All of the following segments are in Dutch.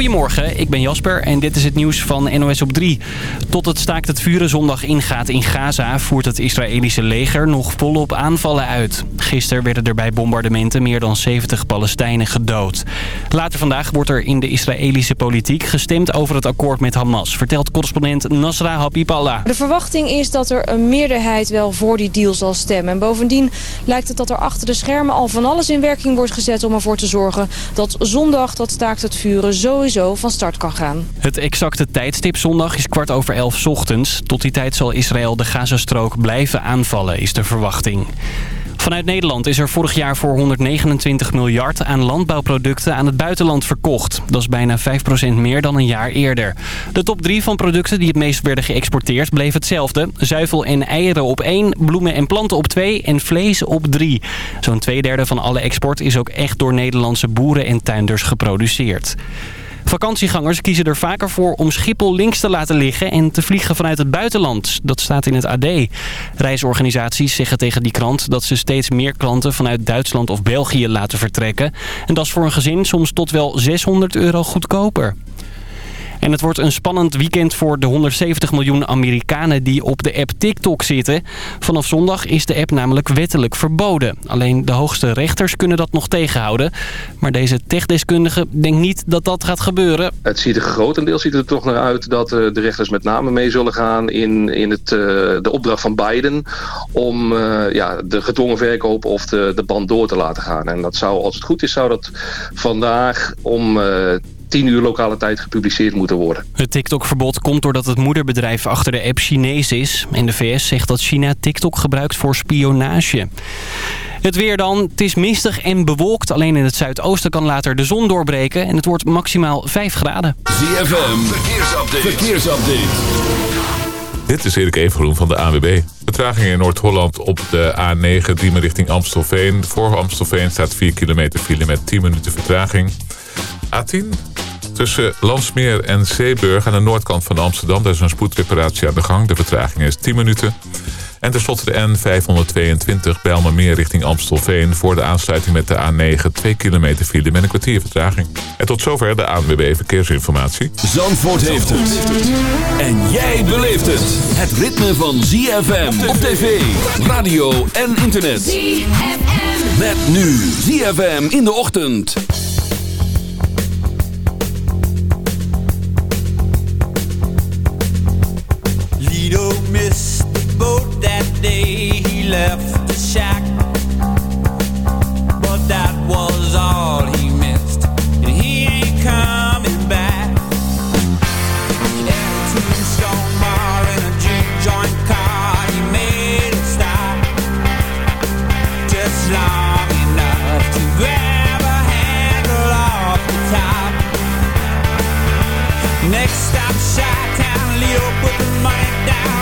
Goedemorgen, ik ben Jasper en dit is het nieuws van NOS op 3. Tot het staakt het vuren zondag ingaat in Gaza... voert het Israëlische leger nog volop aanvallen uit. Gisteren werden er bij bombardementen meer dan 70 Palestijnen gedood. Later vandaag wordt er in de Israëlische politiek gestemd over het akkoord met Hamas... vertelt correspondent Nasra Habiballa. De verwachting is dat er een meerderheid wel voor die deal zal stemmen. En bovendien lijkt het dat er achter de schermen al van alles in werking wordt gezet... om ervoor te zorgen dat zondag dat staakt het vuren sowieso van start kan gaan. Het exacte tijdstip zondag is kwart over elf ochtends. Tot die tijd zal Israël de Gazastrook blijven aanvallen, is de verwachting. Vanuit Nederland is er vorig jaar voor 129 miljard aan landbouwproducten aan het buitenland verkocht. Dat is bijna 5% meer dan een jaar eerder. De top 3 van producten die het meest werden geëxporteerd bleef hetzelfde. Zuivel en eieren op 1, bloemen en planten op 2 en vlees op 3. Zo'n tweederde van alle export is ook echt door Nederlandse boeren en tuinders geproduceerd. Vakantiegangers kiezen er vaker voor om Schiphol links te laten liggen en te vliegen vanuit het buitenland. Dat staat in het AD. Reisorganisaties zeggen tegen die krant dat ze steeds meer klanten vanuit Duitsland of België laten vertrekken. En dat is voor een gezin soms tot wel 600 euro goedkoper. En het wordt een spannend weekend voor de 170 miljoen Amerikanen die op de app TikTok zitten. Vanaf zondag is de app namelijk wettelijk verboden. Alleen de hoogste rechters kunnen dat nog tegenhouden. Maar deze techdeskundige denkt niet dat dat gaat gebeuren. Het ziet er grotendeels ziet er toch naar uit dat de rechters met name mee zullen gaan in, in het, de opdracht van Biden om ja, de gedwongen verkoop of de, de band door te laten gaan. En dat zou, als het goed is, zou dat vandaag om 10 uur lokale tijd gepubliceerd moeten worden. Het TikTok-verbod komt doordat het moederbedrijf achter de app Chinees is. En de VS zegt dat China TikTok gebruikt voor spionage. Het weer dan. Het is mistig en bewolkt. Alleen in het zuidoosten kan later de zon doorbreken. En het wordt maximaal 5 graden. ZFM, verkeersupdate. verkeersupdate. Dit is Erik Evengroen van de AWB. Vertraging in Noord-Holland op de A9 Diemen richting Amstelveen. Voor Amstelveen staat 4 kilometer file met 10 minuten vertraging. A10 tussen Landsmeer en Zeeburg aan de noordkant van Amsterdam. Daar is een spoedreparatie aan de gang. De vertraging is 10 minuten. En tenslotte de N522 Bijlmermeer richting Amstelveen... voor de aansluiting met de A9 2 kilometer file met een kwartier vertraging. En tot zover de ANWB Verkeersinformatie. Zandvoort heeft het. En jij beleeft het. Het ritme van ZFM op tv, radio en internet. ZFM. Met nu ZFM in de ochtend. Lido missed the boat that day he left the shack. But that was all he missed, and he ain't coming back. Down to the stone bar in a juke joint car, he made a stop. Just long enough to grab a handle off the top. Next stop, down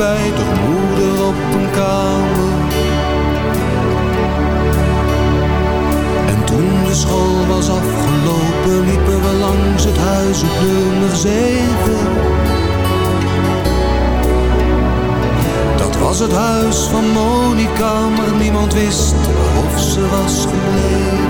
bij de moeder op een kamer. En toen de school was afgelopen liepen we langs het huis op nummer 7. Dat was het huis van Monica, maar niemand wist of ze was gebleven.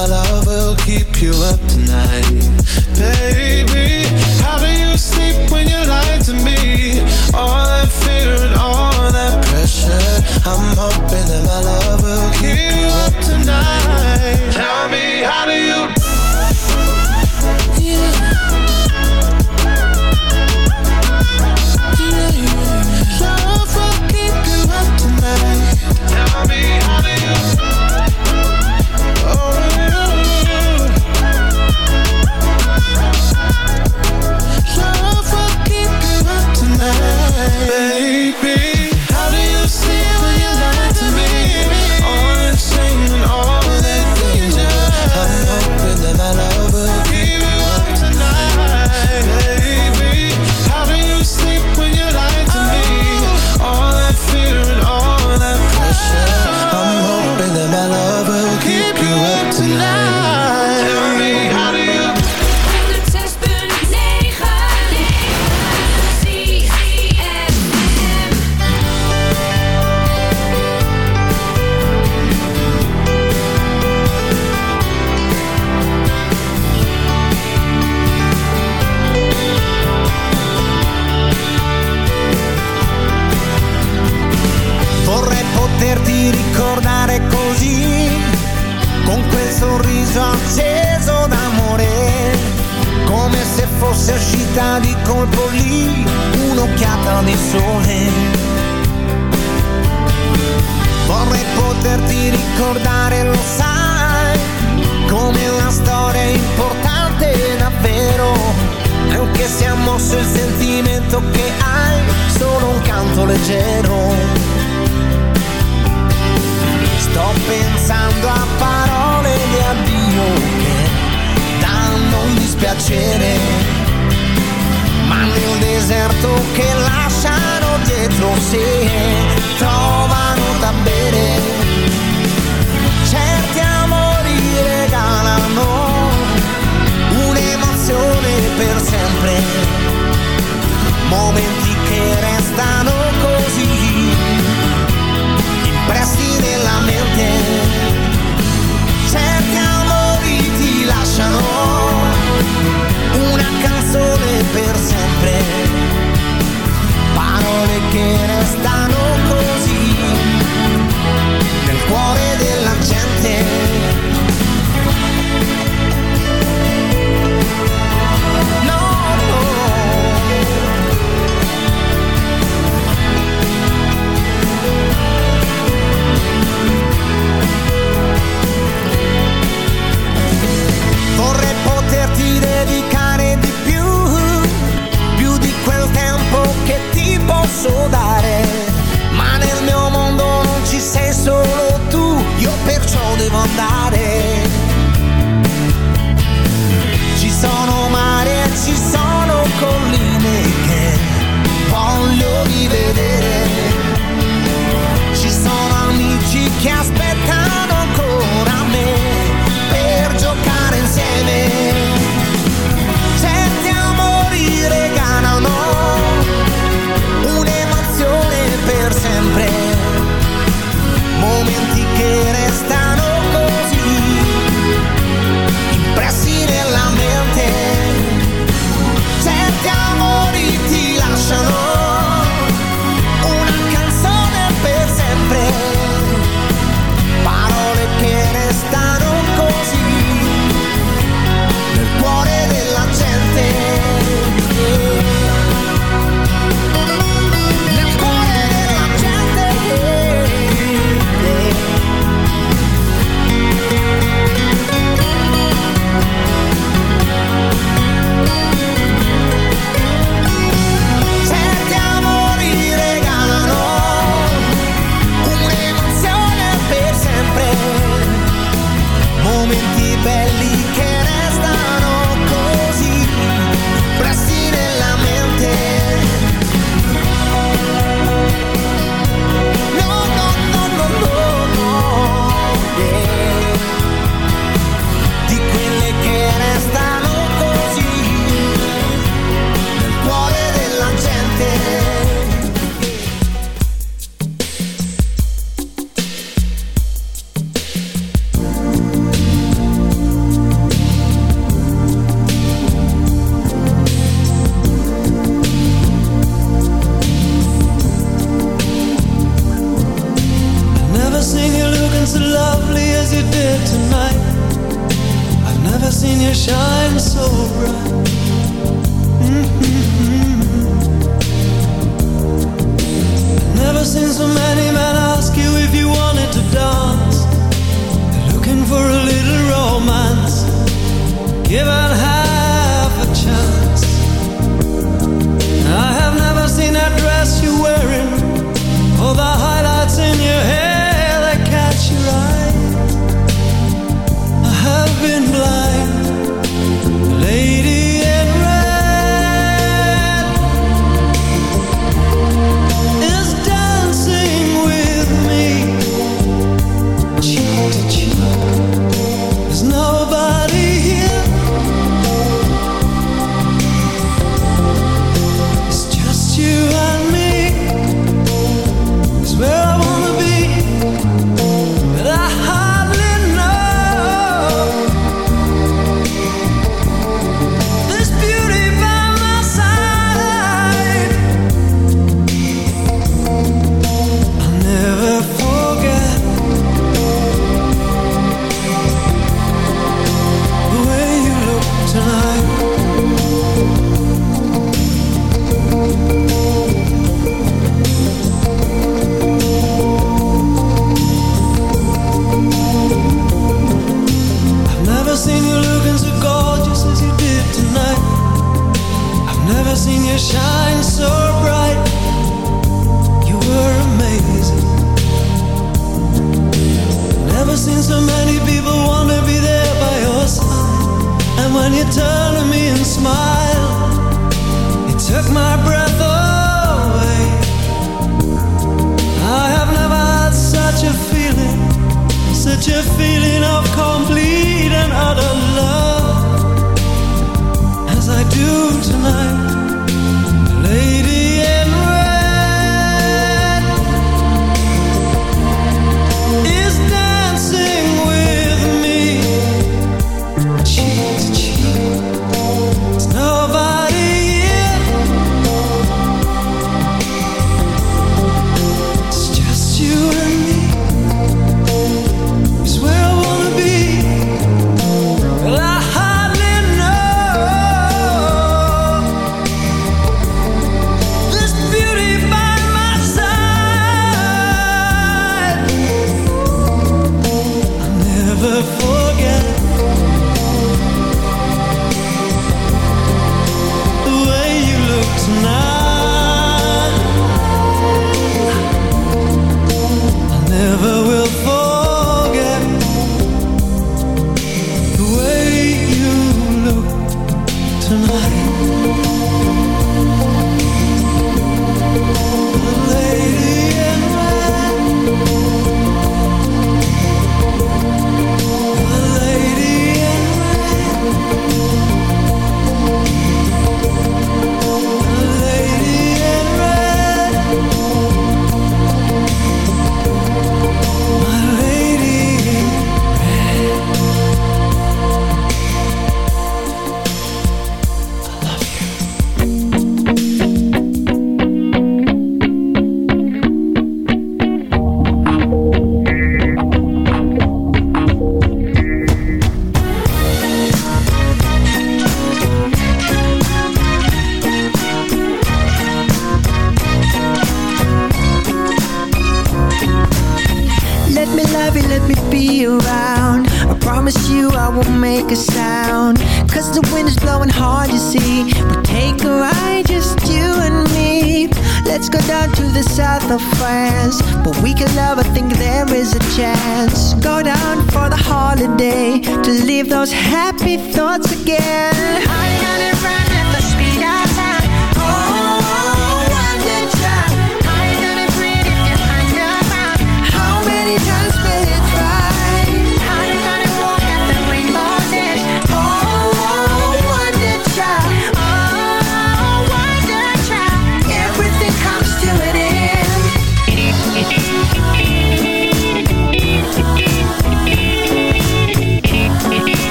My love will keep you up.